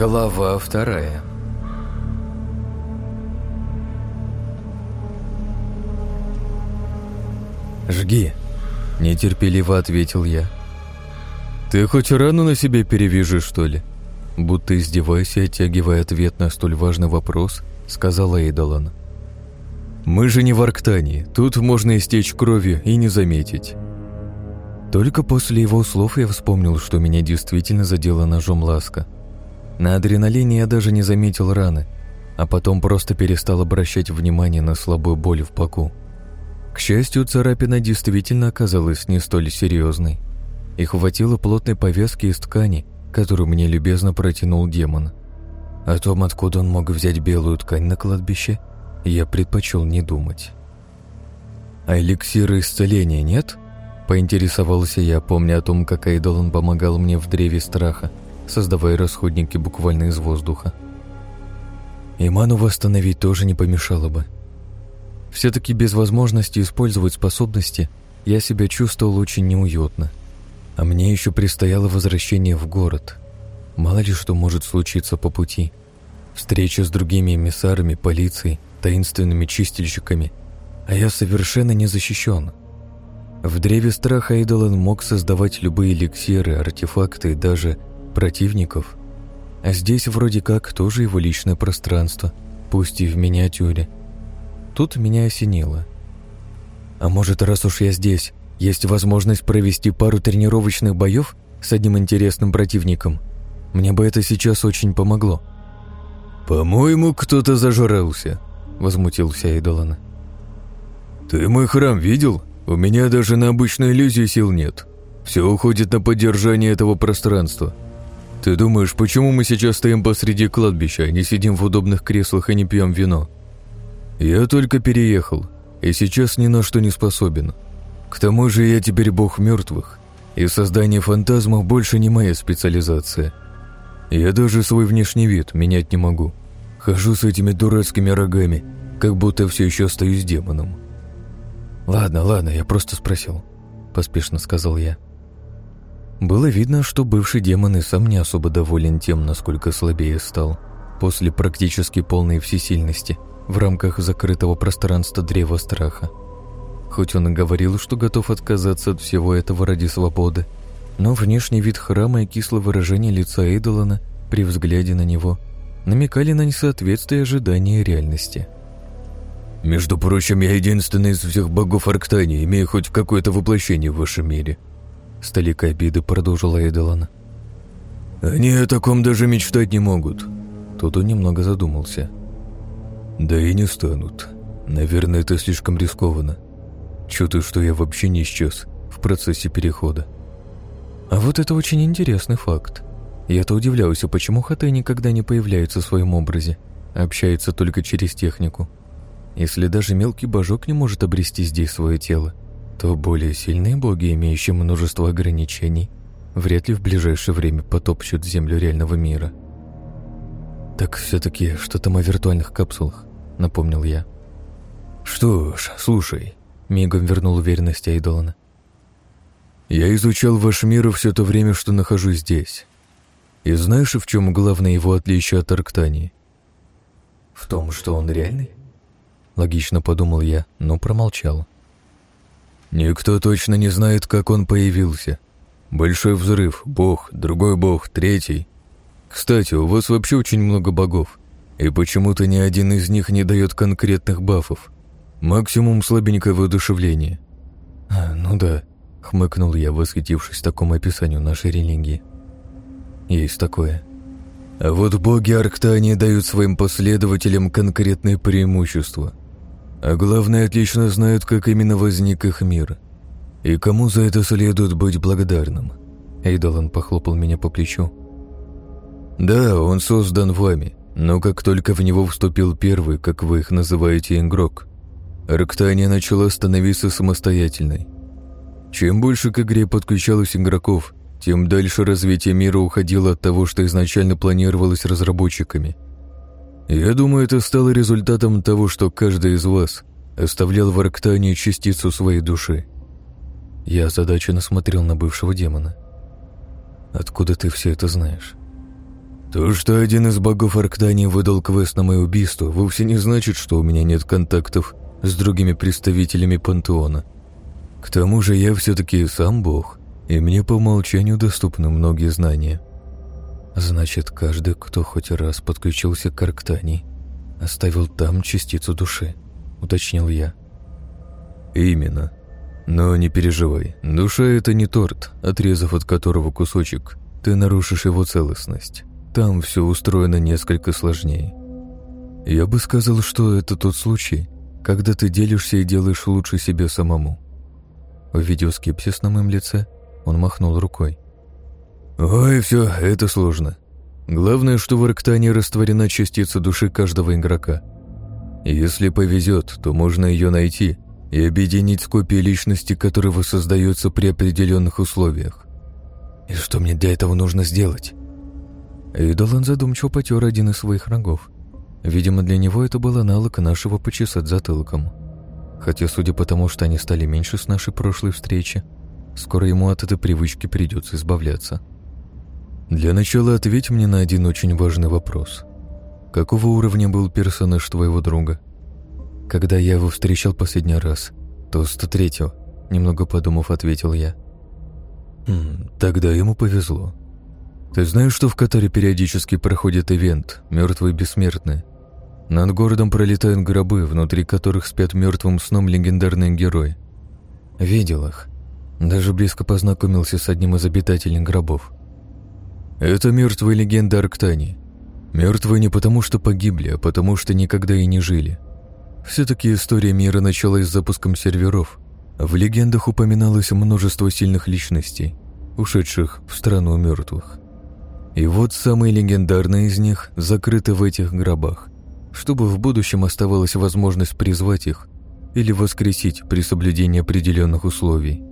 Глава вторая «Жги!» – нетерпеливо ответил я. «Ты хоть рану на себе перевяжи, что ли?» Будто издеваясь и оттягивая ответ на столь важный вопрос, сказала Эйдолан. «Мы же не в Арктании, тут можно истечь кровью и не заметить». Только после его слов я вспомнил, что меня действительно задела ножом ласка. На адреналине я даже не заметил раны, а потом просто перестал обращать внимание на слабую боль в боку. К счастью, царапина действительно оказалась не столь серьезной. И хватило плотной повязки из ткани, которую мне любезно протянул демон. О том, откуда он мог взять белую ткань на кладбище, я предпочел не думать. «А эликсира исцеления нет?» Поинтересовался я, помня о том, как Айдолан помогал мне в древе страха, создавая расходники буквально из воздуха. И ману восстановить тоже не помешало бы. Все-таки без возможности использовать способности я себя чувствовал очень неуютно. А мне еще предстояло возвращение в город. Мало ли что может случиться по пути. Встреча с другими эмиссарами, полицией, таинственными чистильщиками. А я совершенно не защищен. В древе страха Эйдолан мог создавать любые эликсиры, артефакты и даже противников. А здесь вроде как тоже его личное пространство, пусть и в миниатюре – Тут меня осенило. А может, раз уж я здесь, есть возможность провести пару тренировочных боев с одним интересным противником? Мне бы это сейчас очень помогло. «По-моему, кто-то зажрался», — возмутился Эйдолан. «Ты мой храм видел? У меня даже на обычную иллюзию сил нет. Все уходит на поддержание этого пространства. Ты думаешь, почему мы сейчас стоим посреди кладбища, не сидим в удобных креслах и не пьем вино?» Я только переехал, и сейчас ни на что не способен. К тому же я теперь бог мертвых, и создание фантазмов больше не моя специализация. Я даже свой внешний вид менять не могу. Хожу с этими дурацкими рогами, как будто все еще остаюсь демоном. «Ладно, ладно, я просто спросил», — поспешно сказал я. Было видно, что бывший демон и сам не особо доволен тем, насколько слабее стал, после практически полной всесильности — в рамках закрытого пространства Древа Страха. Хоть он и говорил, что готов отказаться от всего этого ради свободы, но внешний вид храма и кислое выражение лица Эйдолана при взгляде на него намекали на несоответствие ожидания реальности. «Между прочим, я единственный из всех богов Арктании, имею хоть какое-то воплощение в вашем мире», — столик обиды продолжила Эйдолана. «Они о таком даже мечтать не могут». Тут он немного задумался — да и не станут. Наверное, это слишком рискованно. Чувствую, что я вообще не исчез в процессе перехода. А вот это очень интересный факт. Я-то удивляюсь, почему Хатэ никогда не появляется в своем образе, а общается только через технику. Если даже мелкий божок не может обрести здесь свое тело, то более сильные боги, имеющие множество ограничений, вряд ли в ближайшее время потопчут землю реального мира. Так все-таки что там о виртуальных капсулах? напомнил я. «Что ж, слушай», — мигом вернул уверенность Айдолана. «Я изучал ваш мир все то время, что нахожусь здесь. И знаешь, в чем главное его отличие от Арктании?» «В том, что он реальный?» Логично подумал я, но промолчал. «Никто точно не знает, как он появился. Большой взрыв, бог, другой бог, третий. Кстати, у вас вообще очень много богов. И почему-то ни один из них не дает конкретных бафов. Максимум слабенькое воодушевление. А, ну да, хмыкнул я, восхитившись такому описанию нашей религии. Есть такое. А вот боги Арктании дают своим последователям конкретные преимущества. А главное, отлично знают, как именно возник их мир. И кому за это следует быть благодарным. Эйдолан похлопал меня по плечу. Да, он создан вами, но как только в него вступил первый, как вы их называете, игрок, Арктания начала становиться самостоятельной. Чем больше к игре подключалось игроков, тем дальше развитие мира уходило от того, что изначально планировалось разработчиками. Я думаю, это стало результатом того, что каждый из вас оставлял в Арктании частицу своей души. Я озадаченно смотрел на бывшего демона. «Откуда ты все это знаешь?» То, что один из богов Арктании выдал квест на мое убийство, вовсе не значит, что у меня нет контактов с другими представителями пантеона. К тому же я все-таки сам бог, и мне по умолчанию доступны многие знания. Значит, каждый, кто хоть раз подключился к Арктании, оставил там частицу души, уточнил я. Именно. Но не переживай, душа — это не торт, отрезав от которого кусочек, ты нарушишь его целостность. Там все устроено несколько сложнее. Я бы сказал, что это тот случай, когда ты делишься и делаешь лучше себе самому. Увидев скепсис на моем лице, он махнул рукой. «Ой, все, это сложно. Главное, что в Арктане растворена частица души каждого игрока. Если повезет, то можно ее найти и объединить с копией личности, которая воссоздается при определенных условиях. И что мне для этого нужно сделать? Идолан задумчиво потер один из своих рогов. Видимо, для него это был аналог нашего почесать затылком. Хотя, судя по тому, что они стали меньше с нашей прошлой встречи, скоро ему от этой привычки придется избавляться. Для начала ответь мне на один очень важный вопрос. Какого уровня был персонаж твоего друга? Когда я его встречал последний раз, то 103-го, немного подумав, ответил я. Хм, тогда ему повезло. Ты знаешь, что в Катаре периодически проходит ивент «Мертвые бессмертные»? Над городом пролетают гробы, внутри которых спят мертвым сном легендарные герои. Видел их. Даже близко познакомился с одним из обитателей гробов. Это мертвые легенды Арктани. Мертвые не потому, что погибли, а потому, что никогда и не жили. Все-таки история мира началась с запуском серверов. В легендах упоминалось множество сильных личностей, ушедших в страну мертвых. И вот самые легендарные из них закрыты в этих гробах, чтобы в будущем оставалась возможность призвать их или воскресить при соблюдении определенных условий.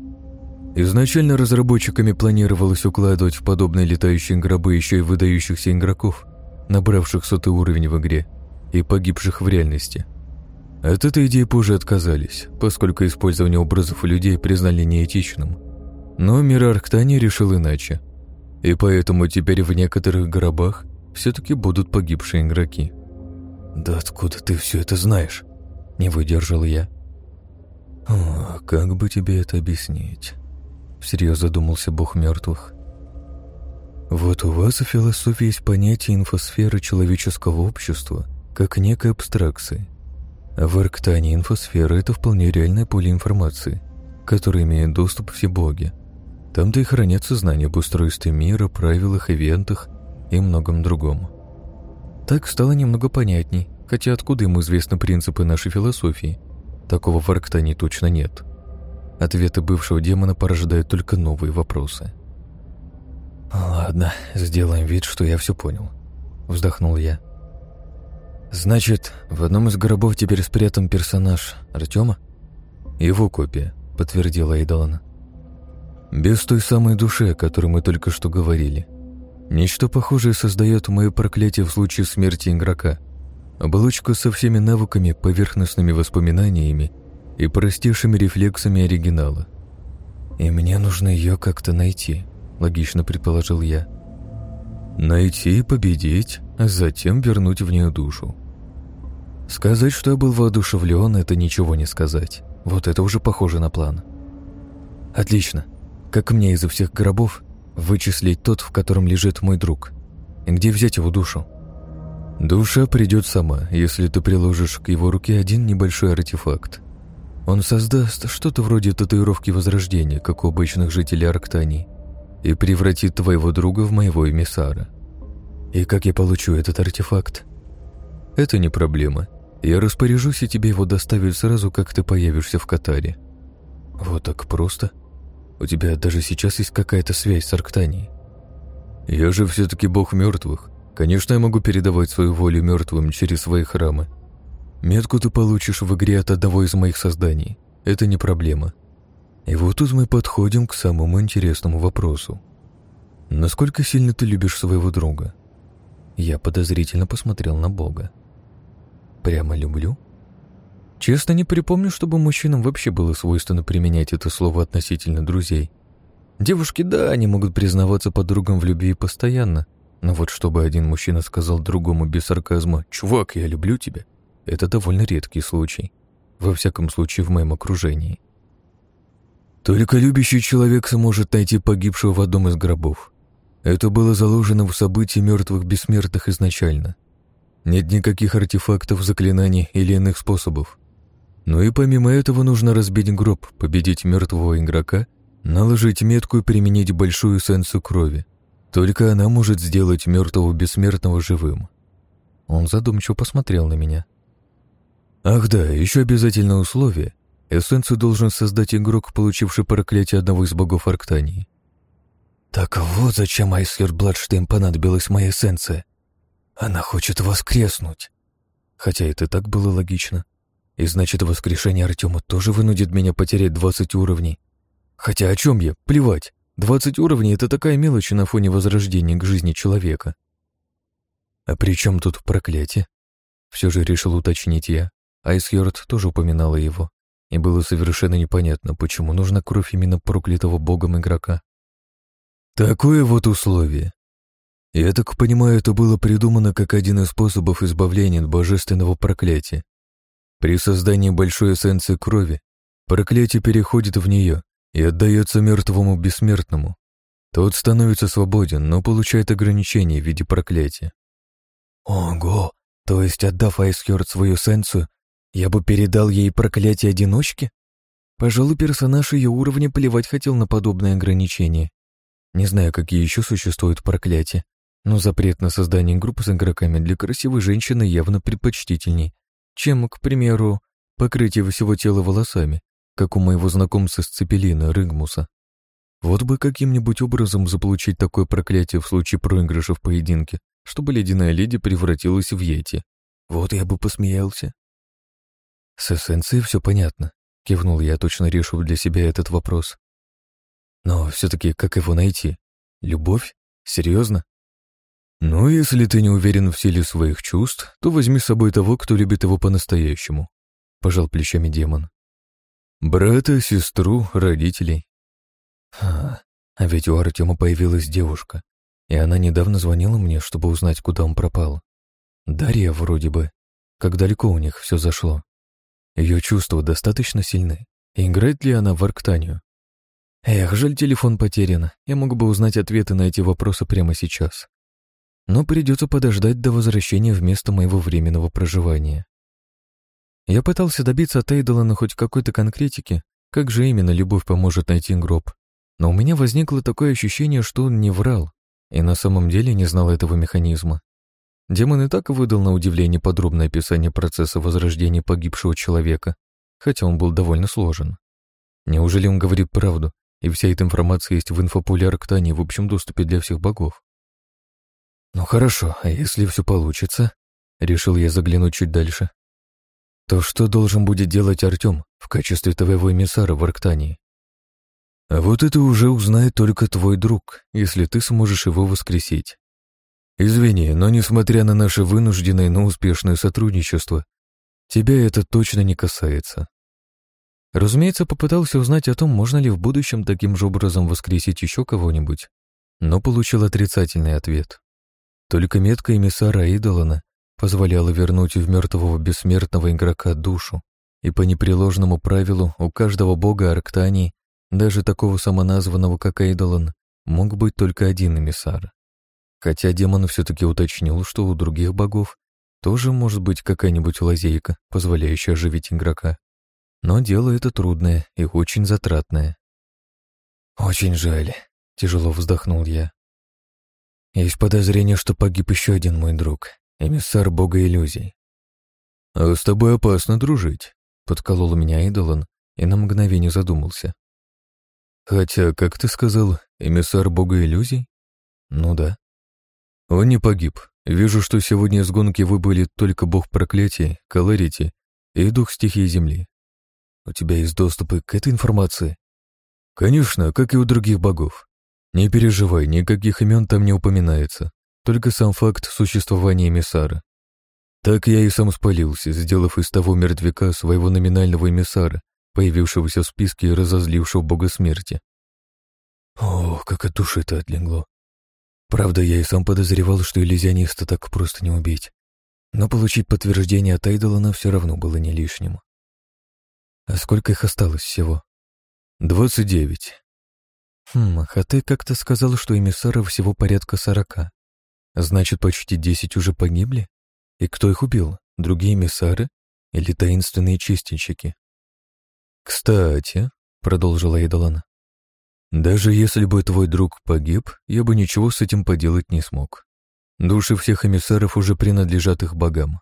Изначально разработчиками планировалось укладывать в подобные летающие гробы еще и выдающихся игроков, набравших сотый уровень в игре и погибших в реальности. От этой идеи позже отказались, поскольку использование образов людей признали неэтичным. Но мир Арктани решил иначе – и поэтому теперь в некоторых гробах все-таки будут погибшие игроки. «Да откуда ты все это знаешь?» — не выдержал я. «О, как бы тебе это объяснить?» — всерьез задумался бог мертвых. «Вот у вас в философии есть понятие инфосферы человеческого общества как некой абстракции. А в Арктане инфосфера — это вполне реальное поле информации, которое имеет доступ все боги. Там-то и хранятся знания об устройстве мира, правилах, ивентах и многом другом. Так стало немного понятней, хотя откуда ему известны принципы нашей философии? Такого в Арктане точно нет. Ответы бывшего демона порождают только новые вопросы. «Ладно, сделаем вид, что я все понял», — вздохнул я. «Значит, в одном из гробов теперь спрятан персонаж Артема?» «Его копия», — подтвердила Эйдалана. Без той самой души, о которой мы только что говорили. Нечто похожее создает мое проклятие в случае смерти игрока. Оболочку со всеми навыками, поверхностными воспоминаниями и простейшими рефлексами оригинала. И мне нужно ее как-то найти, логично предположил я. Найти и победить, а затем вернуть в нее душу. Сказать, что я был воодушевлен, это ничего не сказать. Вот это уже похоже на план. Отлично. Как мне изо всех гробов вычислить тот, в котором лежит мой друг? И где взять его душу? Душа придет сама, если ты приложишь к его руке один небольшой артефакт. Он создаст что-то вроде татуировки Возрождения, как у обычных жителей Арктании, и превратит твоего друга в моего эмиссара. И как я получу этот артефакт? Это не проблема. Я распоряжусь, и тебе его доставят сразу, как ты появишься в Катаре. Вот так просто? — у тебя даже сейчас есть какая-то связь с Арктанией. Я же все-таки бог мертвых. Конечно, я могу передавать свою волю мертвым через свои храмы. Метку ты получишь в игре от одного из моих созданий. Это не проблема. И вот тут мы подходим к самому интересному вопросу. Насколько сильно ты любишь своего друга? Я подозрительно посмотрел на Бога. Прямо люблю? Честно, не припомню, чтобы мужчинам вообще было свойственно применять это слово относительно друзей. Девушки, да, они могут признаваться подругам в любви постоянно, Но вот чтобы один мужчина сказал другому без сарказма «Чувак, я люблю тебя», это довольно редкий случай. Во всяком случае, в моем окружении. Только любящий человек сможет найти погибшего в одном из гробов. Это было заложено в событии мертвых бессмертных изначально. Нет никаких артефактов, заклинаний или иных способов. Но и помимо этого нужно разбить гроб, победить мертвого игрока, наложить метку и применить большую эссенцию крови. Только она может сделать мертвого бессмертного живым. Он задумчиво посмотрел на меня. Ах да, еще обязательное условие. Эссенцию должен создать игрок, получивший проклятие одного из богов Арктании. Так вот зачем Айсхер Бладштейн понадобилась моя эссенция. Она хочет воскреснуть. Хотя это так было логично. И значит, воскрешение Артема тоже вынудит меня потерять 20 уровней. Хотя о чем я? Плевать. 20 уровней — это такая мелочь на фоне возрождения к жизни человека. А при чем тут проклятие? Все же решил уточнить я. Айсхьорд тоже упоминала его. И было совершенно непонятно, почему нужна кровь именно проклятого богом игрока. Такое вот условие. Я так понимаю, это было придумано как один из способов избавления от божественного проклятия. При создании большой эссенции крови проклятие переходит в нее и отдается мертвому бессмертному. Тот становится свободен, но получает ограничения в виде проклятия. Ого, то есть отдав Айсхёрд свою эссенцию, я бы передал ей проклятие одиночки? Пожалуй, персонаж ее уровня плевать хотел на подобные ограничения. Не знаю, какие еще существуют проклятия, но запрет на создание группы с игроками для красивой женщины явно предпочтительней, чем, к примеру, покрытие всего тела волосами, как у моего знакомца с Цепелина, Рыгмуса. Вот бы каким-нибудь образом заполучить такое проклятие в случае проигрыша в поединке, чтобы ледяная леди превратилась в Йети. Вот я бы посмеялся. С эссенцией все понятно, кивнул я, точно решив для себя этот вопрос. Но все-таки как его найти? Любовь? Серьезно? «Ну, если ты не уверен в силе своих чувств, то возьми с собой того, кто любит его по-настоящему», — пожал плечами демон. «Брата, сестру, родителей». А, а ведь у Артема появилась девушка, и она недавно звонила мне, чтобы узнать, куда он пропал. Дарья вроде бы. Как далеко у них все зашло. Ее чувства достаточно сильны. играет ли она в Арктанию? Эх, жаль, телефон потерян. Я мог бы узнать ответы на эти вопросы прямо сейчас но придется подождать до возвращения в место моего временного проживания. Я пытался добиться от Эйдолана хоть какой-то конкретики, как же именно любовь поможет найти гроб, но у меня возникло такое ощущение, что он не врал, и на самом деле не знал этого механизма. Демон и так выдал на удивление подробное описание процесса возрождения погибшего человека, хотя он был довольно сложен. Неужели он говорит правду, и вся эта информация есть в инфополе Арктании в общем доступе для всех богов? Ну хорошо, а если все получится, решил я заглянуть чуть дальше, то что должен будет делать Артем в качестве твоего эмиссара в Арктании? А вот это уже узнает только твой друг, если ты сможешь его воскресить. Извини, но несмотря на наше вынужденное, но успешное сотрудничество, тебя это точно не касается. Разумеется, попытался узнать о том, можно ли в будущем таким же образом воскресить еще кого-нибудь, но получил отрицательный ответ. Только метка эмиссара Идолана позволяла вернуть в мертвого бессмертного игрока душу, и по непреложному правилу у каждого бога Арктании, даже такого самоназванного, как Эйдолан, мог быть только один эмиссар. Хотя демон все-таки уточнил, что у других богов тоже может быть какая-нибудь лазейка, позволяющая оживить игрока. Но дело это трудное и очень затратное. «Очень жаль», — тяжело вздохнул я. Есть подозрение, что погиб еще один мой друг, эмиссар бога иллюзий. «А с тобой опасно дружить», — подколол меня Идолан и на мгновение задумался. «Хотя, как ты сказал, эмиссар бога иллюзий?» «Ну да». «Он не погиб. Вижу, что сегодня из гонки выбыли только бог проклятия, Каларити и дух стихии Земли. У тебя есть доступы к этой информации?» «Конечно, как и у других богов. Не переживай, никаких имен там не упоминается, только сам факт существования эмиссара. Так я и сам спалился, сделав из того мертвяка своего номинального эмиссара, появившегося в списке и разозлившего бога смерти. Ох, как от души это отлегло. Правда, я и сам подозревал, что иллюзиониста так просто не убить. Но получить подтверждение от Айдолана все равно было не лишним. А сколько их осталось всего? Двадцать девять. Хм, а ты как-то сказал, что эмиссаров всего порядка сорока. Значит, почти десять уже погибли? И кто их убил? Другие эмиссары? Или таинственные чистильщики? Кстати, продолжила Эйдолана, даже если бы твой друг погиб, я бы ничего с этим поделать не смог. Души всех эмиссаров уже принадлежат их богам.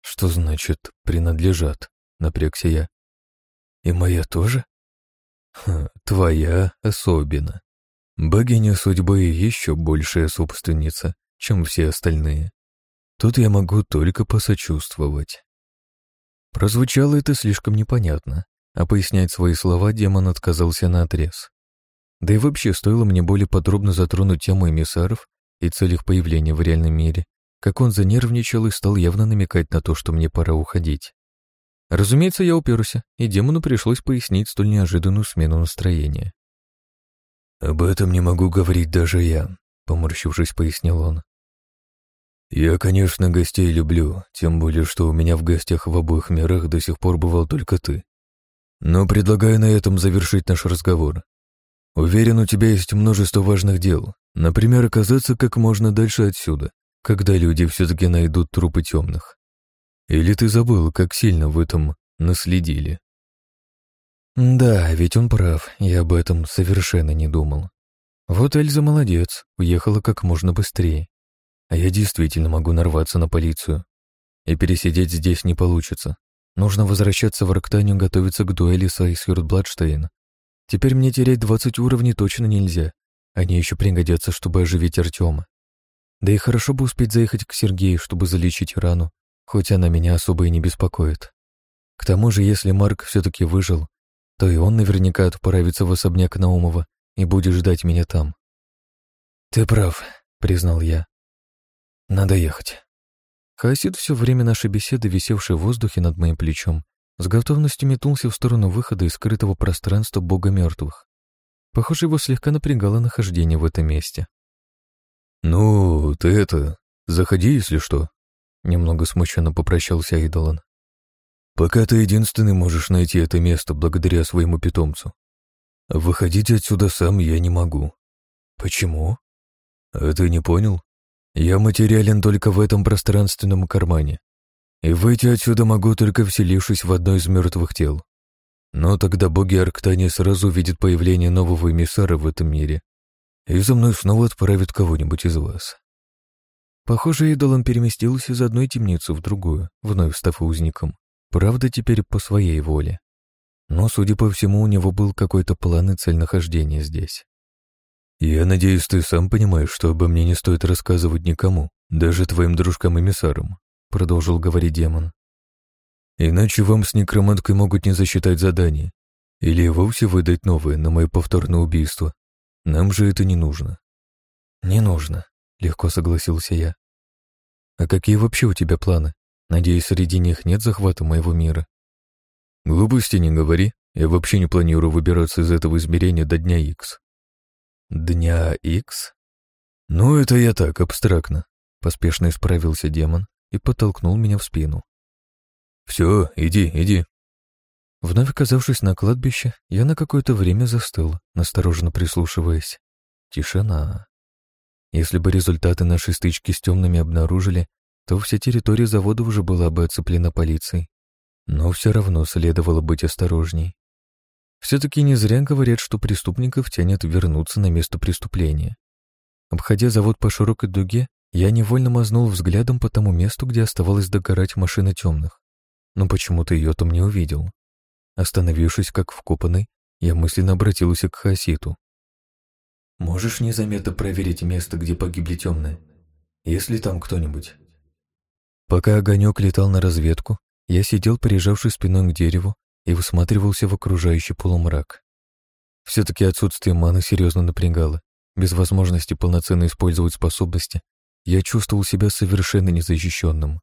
Что значит «принадлежат»? Напрягся я. И моя тоже? Ха, твоя особенно. Богиня судьбы еще большая собственница, чем все остальные. Тут я могу только посочувствовать. Прозвучало это слишком непонятно, а пояснять свои слова демон отказался на отрез. Да и вообще, стоило мне более подробно затронуть тему эмиссаров и цель их появления в реальном мире, как он занервничал и стал явно намекать на то, что мне пора уходить. Разумеется, я уперся, и демону пришлось пояснить столь неожиданную смену настроения. «Об этом не могу говорить даже я», — поморщившись, пояснил он. «Я, конечно, гостей люблю, тем более, что у меня в гостях в обоих мирах до сих пор бывал только ты. Но предлагаю на этом завершить наш разговор. Уверен, у тебя есть множество важных дел, например, оказаться как можно дальше отсюда, когда люди все-таки найдут трупы темных. Или ты забыл, как сильно в этом наследили?» Да, ведь он прав, я об этом совершенно не думал. Вот Эльза молодец, уехала как можно быстрее. А я действительно могу нарваться на полицию. И пересидеть здесь не получится. Нужно возвращаться в Арктанию, готовиться к дуэли с Айсюрт Бладштейн. Теперь мне терять 20 уровней точно нельзя. Они еще пригодятся, чтобы оживить Артема. Да и хорошо бы успеть заехать к Сергею, чтобы залечить рану, хоть она меня особо и не беспокоит. К тому же, если Марк все-таки выжил, то и он наверняка отправится в особняк Наумова и будет ждать меня там. «Ты прав», — признал я. «Надо ехать». Хасид все время нашей беседы, висевший в воздухе над моим плечом, с готовностью метнулся в сторону выхода из скрытого пространства бога мертвых. Похоже, его слегка напрягало нахождение в этом месте. «Ну, ты это, заходи, если что», — немного смущенно попрощался Айдолан. «Пока ты единственный можешь найти это место благодаря своему питомцу. Выходить отсюда сам я не могу». «Почему?» «А ты не понял? Я материален только в этом пространственном кармане. И выйти отсюда могу, только вселившись в одно из мертвых тел. Но тогда боги Арктани сразу увидят появление нового эмиссара в этом мире, и за мной снова отправят кого-нибудь из вас. Похоже, идолом переместился из одной темницы в другую, вновь став узником. Правда, теперь по своей воле. Но, судя по всему, у него был какой-то план и цель нахождения здесь. «Я надеюсь, ты сам понимаешь, что обо мне не стоит рассказывать никому, даже твоим дружкам-эмиссарам», — продолжил говорить демон. «Иначе вам с некроманткой могут не засчитать задание или вовсе выдать новое на мое повторное убийство. Нам же это не нужно». «Не нужно», — легко согласился я. «А какие вообще у тебя планы? Надеюсь, среди них нет захвата моего мира?» «Глупости не говори. Я вообще не планирую выбираться из этого измерения до дня Икс». «Дня Икс?» «Ну, это я так, абстрактно», — поспешно исправился демон, и подтолкнул меня в спину. «Все, иди, иди». Вновь оказавшись на кладбище, я на какое-то время застыл, настороженно прислушиваясь. Тишина. Если бы результаты нашей стычки с темными обнаружили, то вся территория завода уже была бы оцеплена полицией. Но все равно следовало быть осторожней. Все-таки не зря говорят, что преступников тянет вернуться на место преступления. Обходя завод по широкой дуге, я невольно мазнул взглядом по тому месту, где оставалась догорать машина темных, но почему-то ее там не увидел. Остановившись как вкопанный, я мысленно обратился к Хаситу. «Можешь незаметно проверить место, где погибли темные? Есть ли там кто-нибудь?» Пока огонек летал на разведку, я сидел, прижавшись спиной к дереву, и высматривался в окружающий полумрак. Все-таки отсутствие маны серьезно напрягало. Без возможности полноценно использовать способности, я чувствовал себя совершенно незащищенным.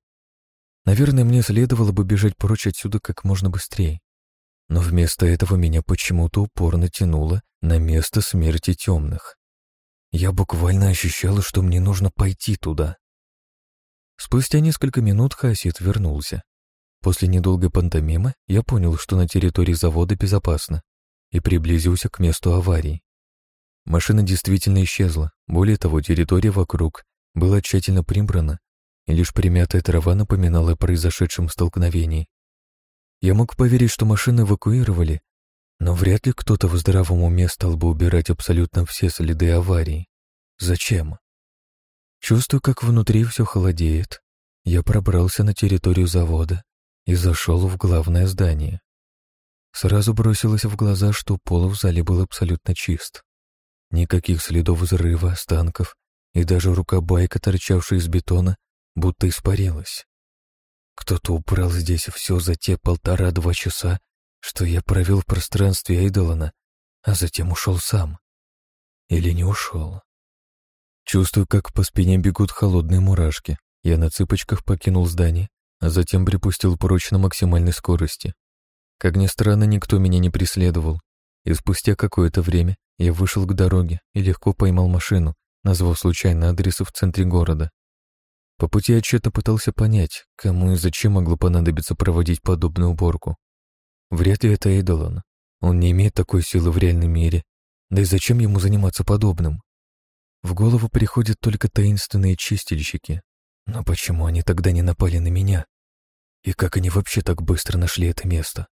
Наверное, мне следовало бы бежать прочь отсюда как можно быстрее. Но вместо этого меня почему-то упорно тянуло на место смерти темных. Я буквально ощущала, что мне нужно пойти туда. Спустя несколько минут Хасид вернулся. После недолгой пантомимы я понял, что на территории завода безопасно, и приблизился к месту аварии. Машина действительно исчезла. Более того, территория вокруг была тщательно прибрана, и лишь примятая трава напоминала о произошедшем столкновении. Я мог поверить, что машины эвакуировали, но вряд ли кто-то в здравом уме стал бы убирать абсолютно все следы аварии. Зачем? Чувствую, как внутри все холодеет. Я пробрался на территорию завода и зашел в главное здание. Сразу бросилось в глаза, что пол в зале был абсолютно чист. Никаких следов взрыва, останков и даже рука байка, торчавшая из бетона, будто испарилась. Кто-то убрал здесь все за те полтора-два часа, что я провел в пространстве Эйдолана, а затем ушел сам. Или не ушел. Чувствую, как по спине бегут холодные мурашки. Я на цыпочках покинул здание, а затем припустил прочь на максимальной скорости. Как ни странно, никто меня не преследовал, и спустя какое-то время я вышел к дороге и легко поймал машину, назвав случайно адрес в центре города. По пути я тщетно пытался понять, кому и зачем могло понадобиться проводить подобную уборку. Вряд ли это Эйдолон. Он не имеет такой силы в реальном мире. Да и зачем ему заниматься подобным? В голову приходят только таинственные чистильщики. Но почему они тогда не напали на меня? И как они вообще так быстро нашли это место?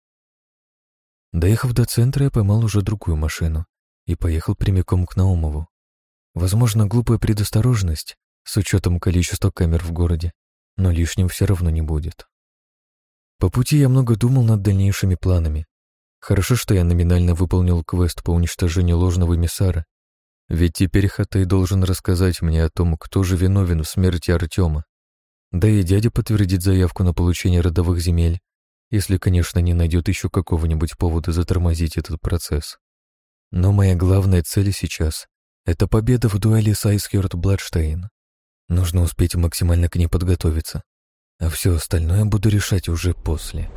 Доехав до центра, я поймал уже другую машину и поехал прямиком к Наумову. Возможно, глупая предосторожность, с учетом количества камер в городе, но лишним все равно не будет. По пути я много думал над дальнейшими планами. Хорошо, что я номинально выполнил квест по уничтожению ложного эмиссара, ведь теперь Хатай должен рассказать мне о том, кто же виновен в смерти Артема. Да и дядя подтвердит заявку на получение родовых земель, если, конечно, не найдет еще какого-нибудь повода затормозить этот процесс. Но моя главная цель сейчас — это победа в дуэли с Айскерт Бладштейн. Нужно успеть максимально к ней подготовиться, а все остальное буду решать уже после.